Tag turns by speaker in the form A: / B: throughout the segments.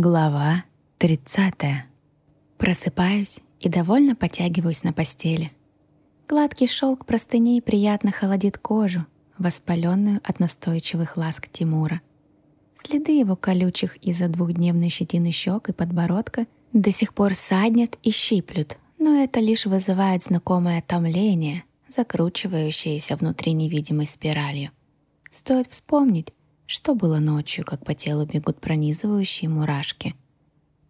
A: Глава 30. Просыпаюсь и довольно потягиваюсь на постели. Гладкий шелк простыней приятно холодит кожу, воспаленную от настойчивых ласк Тимура. Следы его колючих из-за двухдневной щетины щек и подбородка до сих пор саднят и щиплют, но это лишь вызывает знакомое томление, закручивающееся внутри невидимой спиралью. Стоит вспомнить, что было ночью, как по телу бегут пронизывающие мурашки?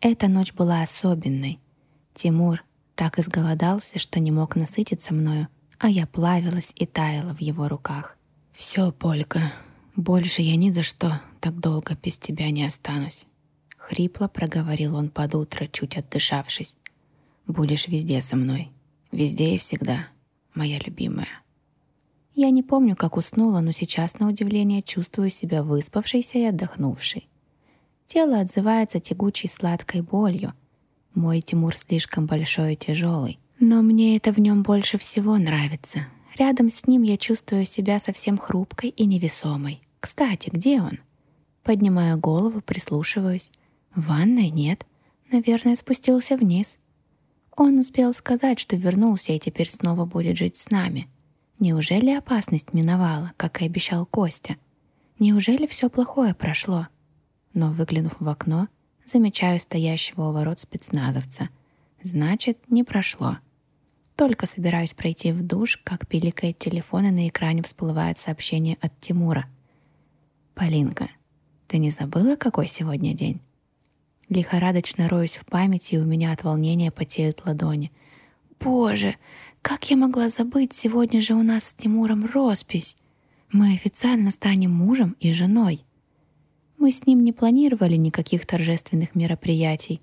A: Эта ночь была особенной. Тимур так изголодался, что не мог насытиться мною, а я плавилась и таяла в его руках. «Все, Полька, больше я ни за что так долго без тебя не останусь». Хрипло проговорил он под утро, чуть отдышавшись. «Будешь везде со мной. Везде и всегда, моя любимая». Я не помню, как уснула, но сейчас, на удивление, чувствую себя выспавшейся и отдохнувшей. Тело отзывается тягучей сладкой болью. Мой Тимур слишком большой и тяжелый. Но мне это в нем больше всего нравится. Рядом с ним я чувствую себя совсем хрупкой и невесомой. Кстати, где он? Поднимаю голову, прислушиваюсь. В ванной нет. Наверное, спустился вниз. Он успел сказать, что вернулся и теперь снова будет жить с нами — Неужели опасность миновала, как и обещал Костя? Неужели все плохое прошло? Но, выглянув в окно, замечаю стоящего у ворот спецназовца. Значит, не прошло. Только собираюсь пройти в душ, как пиликает телефон, и на экране всплывает сообщение от Тимура. «Полинка, ты не забыла, какой сегодня день?» Лихорадочно роюсь в памяти, и у меня от волнения потеют ладони. «Боже, как я могла забыть, сегодня же у нас с Тимуром роспись. Мы официально станем мужем и женой. Мы с ним не планировали никаких торжественных мероприятий.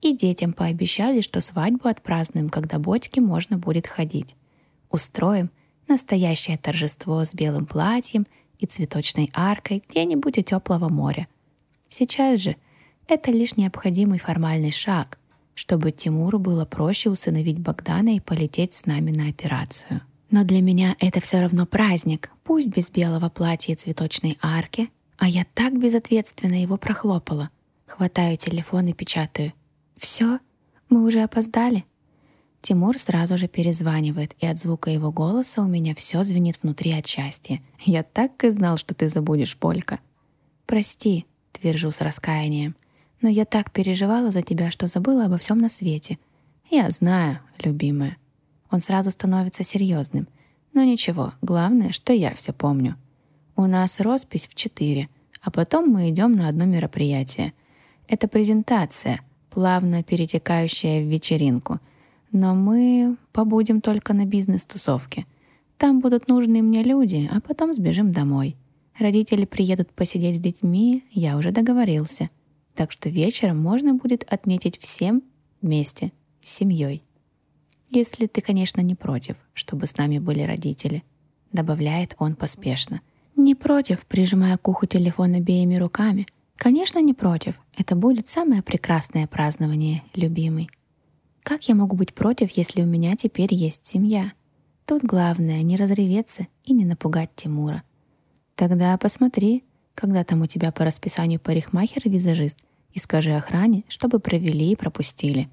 A: И детям пообещали, что свадьбу отпразднуем, когда бочке можно будет ходить. Устроим настоящее торжество с белым платьем и цветочной аркой где-нибудь у теплого моря. Сейчас же это лишь необходимый формальный шаг — чтобы Тимуру было проще усыновить Богдана и полететь с нами на операцию. Но для меня это все равно праздник, пусть без белого платья и цветочной арки, а я так безответственно его прохлопала. Хватаю телефон и печатаю. «Все? Мы уже опоздали?» Тимур сразу же перезванивает, и от звука его голоса у меня все звенит внутри от счастья. «Я так и знал, что ты забудешь, Полька». «Прости», — твержу с раскаянием. Но я так переживала за тебя, что забыла обо всем на свете. Я знаю, любимая. Он сразу становится серьезным. Но ничего, главное, что я все помню. У нас роспись в четыре, а потом мы идем на одно мероприятие. Это презентация, плавно перетекающая в вечеринку. Но мы побудем только на бизнес-тусовке. Там будут нужны мне люди, а потом сбежим домой. Родители приедут посидеть с детьми, я уже договорился. Так что вечером можно будет отметить всем вместе, с семьей. Если ты, конечно, не против, чтобы с нами были родители, добавляет он поспешно. Не против, прижимая к уху телефон обеими руками. Конечно, не против. Это будет самое прекрасное празднование, любимый. Как я могу быть против, если у меня теперь есть семья? Тут главное не разреветься и не напугать Тимура. Тогда посмотри, когда там у тебя по расписанию парикмахер и скажи охране, чтобы провели и пропустили.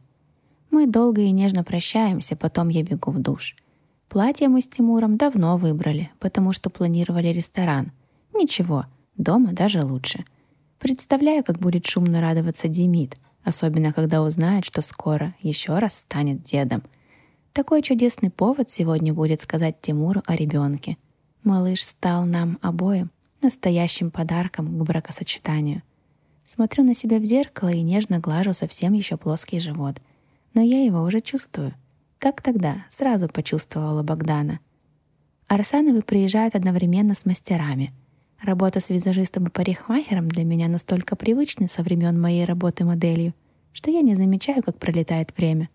A: Мы долго и нежно прощаемся, потом я бегу в душ. Платье мы с Тимуром давно выбрали, потому что планировали ресторан. Ничего, дома даже лучше. Представляю, как будет шумно радоваться Демид, особенно когда узнает, что скоро еще раз станет дедом. Такой чудесный повод сегодня будет сказать Тимуру о ребенке. Малыш стал нам обоим настоящим подарком к бракосочетанию — Смотрю на себя в зеркало и нежно глажу совсем еще плоский живот. Но я его уже чувствую. Как тогда, сразу почувствовала Богдана. Арсановы приезжают одновременно с мастерами. Работа с визажистом и парикмахером для меня настолько привычна со времен моей работы моделью, что я не замечаю, как пролетает время.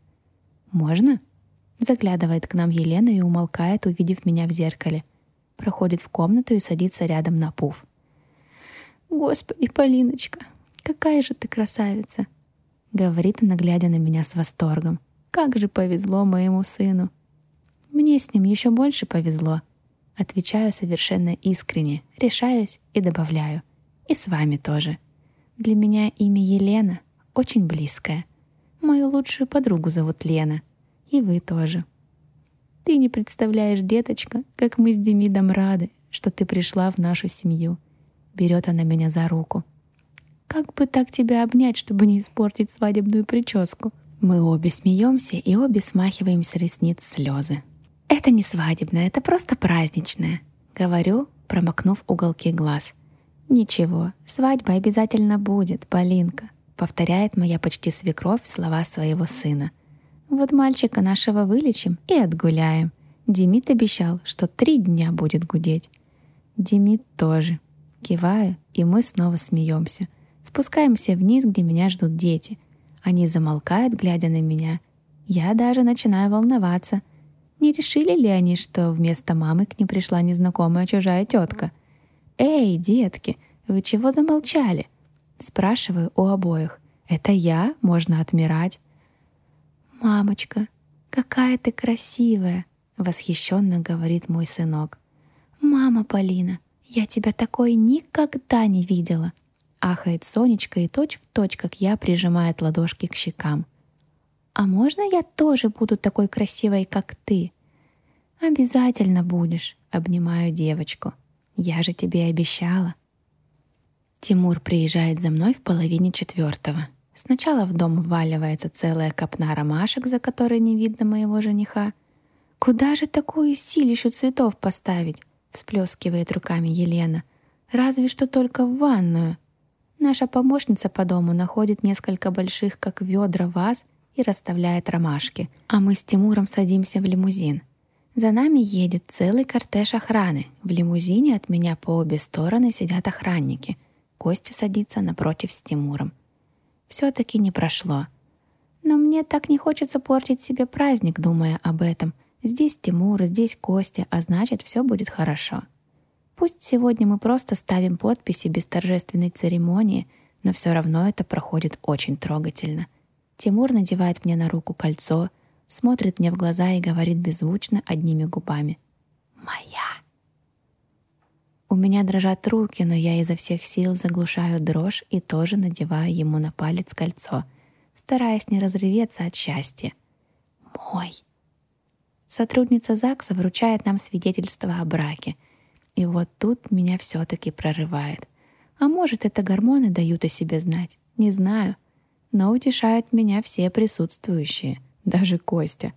A: «Можно?» Заглядывает к нам Елена и умолкает, увидев меня в зеркале. Проходит в комнату и садится рядом на пуф. «Господи, Полиночка, какая же ты красавица!» Говорит она, глядя на меня с восторгом. «Как же повезло моему сыну!» «Мне с ним еще больше повезло!» Отвечаю совершенно искренне, решаюсь и добавляю. «И с вами тоже!» Для меня имя Елена очень близкая. Мою лучшую подругу зовут Лена. И вы тоже. Ты не представляешь, деточка, как мы с Демидом рады, что ты пришла в нашу семью. Берет она меня за руку. Как бы так тебя обнять, чтобы не испортить свадебную прическу? Мы обе смеемся и обе смахиваем с ресниц слезы. Это не свадебное, это просто праздничное. Говорю, промокнув уголки глаз. Ничего, свадьба обязательно будет, Полинка, повторяет моя почти свекровь слова своего сына. Вот мальчика нашего вылечим и отгуляем. Демид обещал, что три дня будет гудеть. Демид тоже. Киваю, и мы снова смеемся. Спускаемся вниз, где меня ждут дети. Они замолкают, глядя на меня. Я даже начинаю волноваться. Не решили ли они, что вместо мамы к ним пришла незнакомая чужая тетка? «Эй, детки, вы чего замолчали?» Спрашиваю у обоих. «Это я? Можно отмирать?» «Мамочка, какая ты красивая!» — восхищенно говорит мой сынок. «Мама Полина, я тебя такой никогда не видела!» Ахает Сонечка и точь в точь, как я, прижимает ладошки к щекам. «А можно я тоже буду такой красивой, как ты?» «Обязательно будешь», — обнимаю девочку. «Я же тебе обещала». Тимур приезжает за мной в половине четвертого. Сначала в дом вваливается целая копна ромашек, за которой не видно моего жениха. «Куда же такую силищу цветов поставить?» — всплескивает руками Елена. «Разве что только в ванную». Наша помощница по дому находит несколько больших, как ведра, ваз и расставляет ромашки, а мы с Тимуром садимся в лимузин. За нами едет целый кортеж охраны. В лимузине от меня по обе стороны сидят охранники. Костя садится напротив с Тимуром все-таки не прошло. Но мне так не хочется портить себе праздник, думая об этом. Здесь Тимур, здесь Костя, а значит, все будет хорошо. Пусть сегодня мы просто ставим подписи без торжественной церемонии, но все равно это проходит очень трогательно. Тимур надевает мне на руку кольцо, смотрит мне в глаза и говорит беззвучно одними губами. «Моя!» У меня дрожат руки, но я изо всех сил заглушаю дрожь и тоже надеваю ему на палец кольцо, стараясь не разреветься от счастья. Мой. Сотрудница ЗАГСа вручает нам свидетельство о браке. И вот тут меня все-таки прорывает. А может, это гормоны дают о себе знать? Не знаю. Но утешают меня все присутствующие, даже Костя.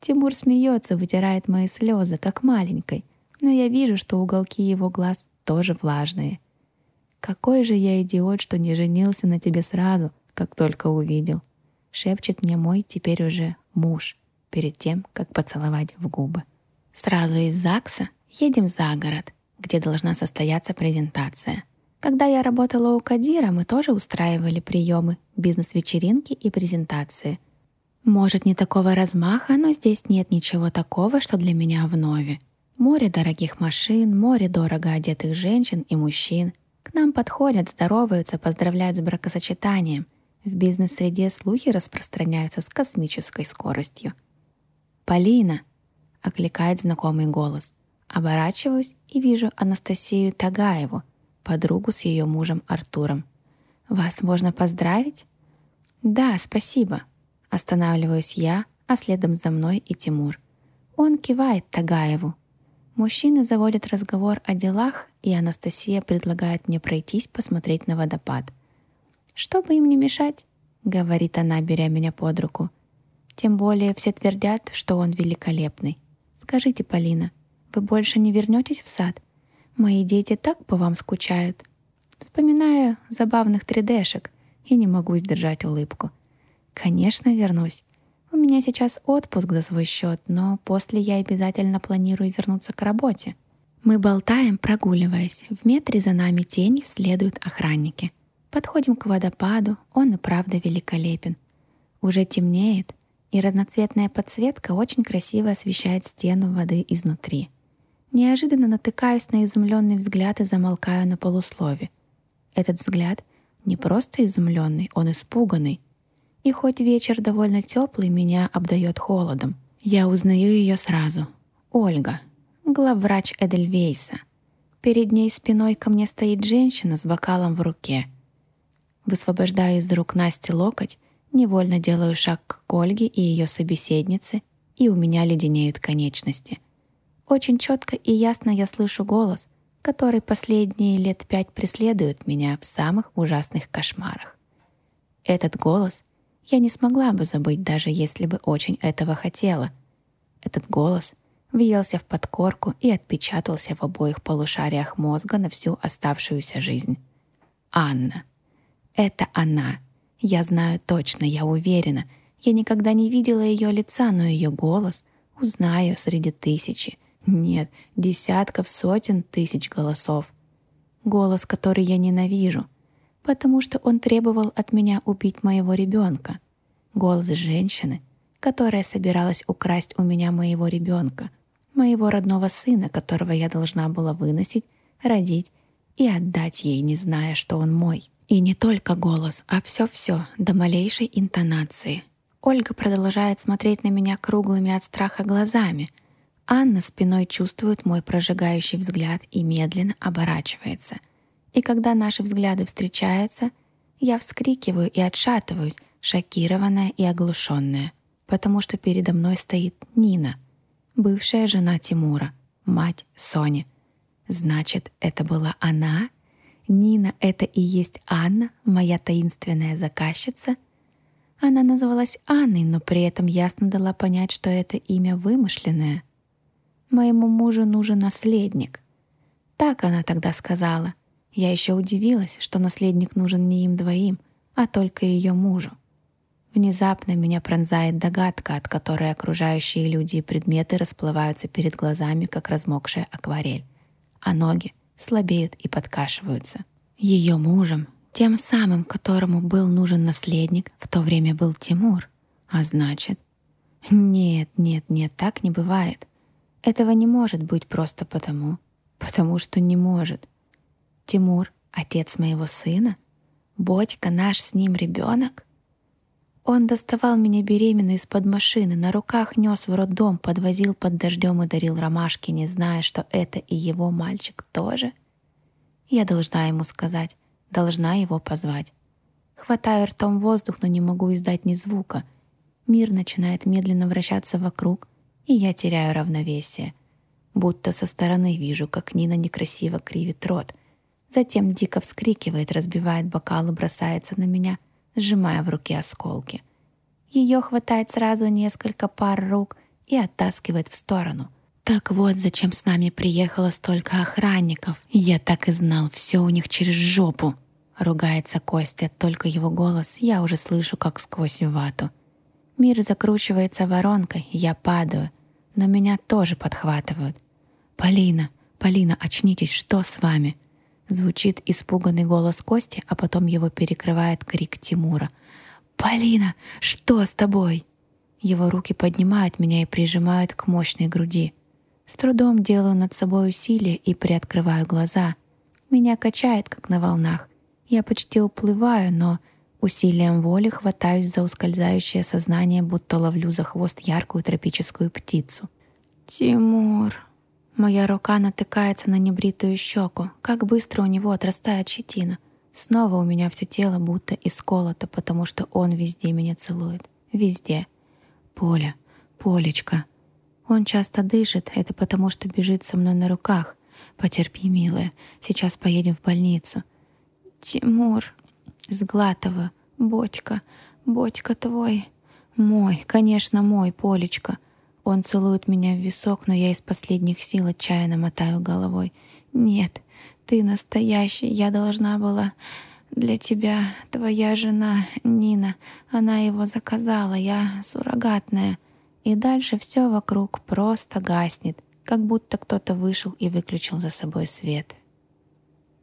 A: Тимур смеется, вытирает мои слезы, как маленькой — но я вижу, что уголки его глаз тоже влажные. «Какой же я идиот, что не женился на тебе сразу, как только увидел», — шепчет мне мой теперь уже муж перед тем, как поцеловать в губы. Сразу из ЗАГСа едем за город, где должна состояться презентация. Когда я работала у Кадира, мы тоже устраивали приемы, бизнес-вечеринки и презентации. Может, не такого размаха, но здесь нет ничего такого, что для меня вновь. Море дорогих машин, море дорого одетых женщин и мужчин. К нам подходят, здороваются, поздравляют с бракосочетанием. В бизнес-среде слухи распространяются с космической скоростью. «Полина!» — окликает знакомый голос. Оборачиваюсь и вижу Анастасию Тагаеву, подругу с ее мужем Артуром. «Вас можно поздравить?» «Да, спасибо». Останавливаюсь я, а следом за мной и Тимур. Он кивает Тагаеву, Мужчины заводят разговор о делах, и Анастасия предлагает мне пройтись посмотреть на водопад. «Чтобы им не мешать», — говорит она, беря меня под руку. «Тем более все твердят, что он великолепный. Скажите, Полина, вы больше не вернетесь в сад? Мои дети так по вам скучают». Вспоминаю забавных 3D-шек и не могу сдержать улыбку. «Конечно, вернусь. У меня сейчас отпуск за свой счет, но после я обязательно планирую вернуться к работе. Мы болтаем, прогуливаясь. В метре за нами тенью следуют охранники. Подходим к водопаду, он и правда великолепен. Уже темнеет, и разноцветная подсветка очень красиво освещает стену воды изнутри. Неожиданно натыкаюсь на изумленный взгляд и замолкаю на полуслове. Этот взгляд не просто изумленный, он испуганный. И хоть вечер довольно теплый, меня обдает холодом. Я узнаю ее сразу. Ольга, главврач Эдельвейса. Перед ней спиной ко мне стоит женщина с бокалом в руке. Высвобождаю из рук Насти локоть, невольно делаю шаг к Ольге и ее собеседнице, и у меня леденеют конечности. Очень четко и ясно я слышу голос, который последние лет пять преследует меня в самых ужасных кошмарах. Этот голос я не смогла бы забыть, даже если бы очень этого хотела. Этот голос въелся в подкорку и отпечатался в обоих полушариях мозга на всю оставшуюся жизнь. Анна. Это она. Я знаю точно, я уверена. Я никогда не видела ее лица, но ее голос узнаю среди тысячи, нет, десятков, сотен тысяч голосов. Голос, который я ненавижу — потому что он требовал от меня убить моего ребенка. Голос женщины, которая собиралась украсть у меня моего ребенка, моего родного сына, которого я должна была выносить, родить и отдать ей, не зная, что он мой. И не только голос, а все-все, до малейшей интонации. Ольга продолжает смотреть на меня круглыми от страха глазами. Анна спиной чувствует мой прожигающий взгляд и медленно оборачивается — и когда наши взгляды встречаются, я вскрикиваю и отшатываюсь, шокированная и оглушенная, потому что передо мной стоит Нина, бывшая жена Тимура, мать Сони. Значит, это была она? Нина — это и есть Анна, моя таинственная заказчица? Она называлась Анной, но при этом ясно дала понять, что это имя вымышленное. Моему мужу нужен наследник. Так она тогда сказала — я еще удивилась, что наследник нужен не им двоим, а только ее мужу. Внезапно меня пронзает догадка, от которой окружающие люди и предметы расплываются перед глазами, как размокшая акварель, а ноги слабеют и подкашиваются. Ее мужем, тем самым, которому был нужен наследник, в то время был Тимур. А значит... Нет, нет, нет, так не бывает. Этого не может быть просто потому, потому что не может — Тимур — отец моего сына? Бодька — наш с ним ребенок? Он доставал меня беременную из-под машины, на руках нес в роддом, подвозил под дождем и дарил ромашки, не зная, что это и его мальчик тоже. Я должна ему сказать, должна его позвать. Хватаю ртом воздух, но не могу издать ни звука. Мир начинает медленно вращаться вокруг, и я теряю равновесие. Будто со стороны вижу, как Нина некрасиво кривит рот — Затем дико вскрикивает, разбивает бокал и бросается на меня, сжимая в руке осколки. Ее хватает сразу несколько пар рук и оттаскивает в сторону. Так вот, зачем с нами приехало столько охранников. Я так и знал, все у них через жопу. Ругается Костя, только его голос я уже слышу, как сквозь вату. Мир закручивается воронкой, я падаю, но меня тоже подхватывают. «Полина, Полина, очнитесь, что с вами?» Звучит испуганный голос Кости, а потом его перекрывает крик Тимура. «Полина, что с тобой?» Его руки поднимают меня и прижимают к мощной груди. С трудом делаю над собой усилие и приоткрываю глаза. Меня качает, как на волнах. Я почти уплываю, но усилием воли хватаюсь за ускользающее сознание, будто ловлю за хвост яркую тропическую птицу. «Тимур!» Моя рука натыкается на небритую щеку. Как быстро у него отрастает щетина. Снова у меня все тело будто исколото, потому что он везде меня целует. Везде. Поля, Полечка. Он часто дышит, это потому что бежит со мной на руках. Потерпи, милая, сейчас поедем в больницу. Тимур. Сглатываю. Бодька, Бодька твой. Мой, конечно, мой, Полечка. Он целует меня в висок, но я из последних сил отчаянно мотаю головой. «Нет, ты настоящий, я должна была...» «Для тебя твоя жена Нина, она его заказала, я суррогатная». И дальше все вокруг просто гаснет, как будто кто-то вышел и выключил за собой свет.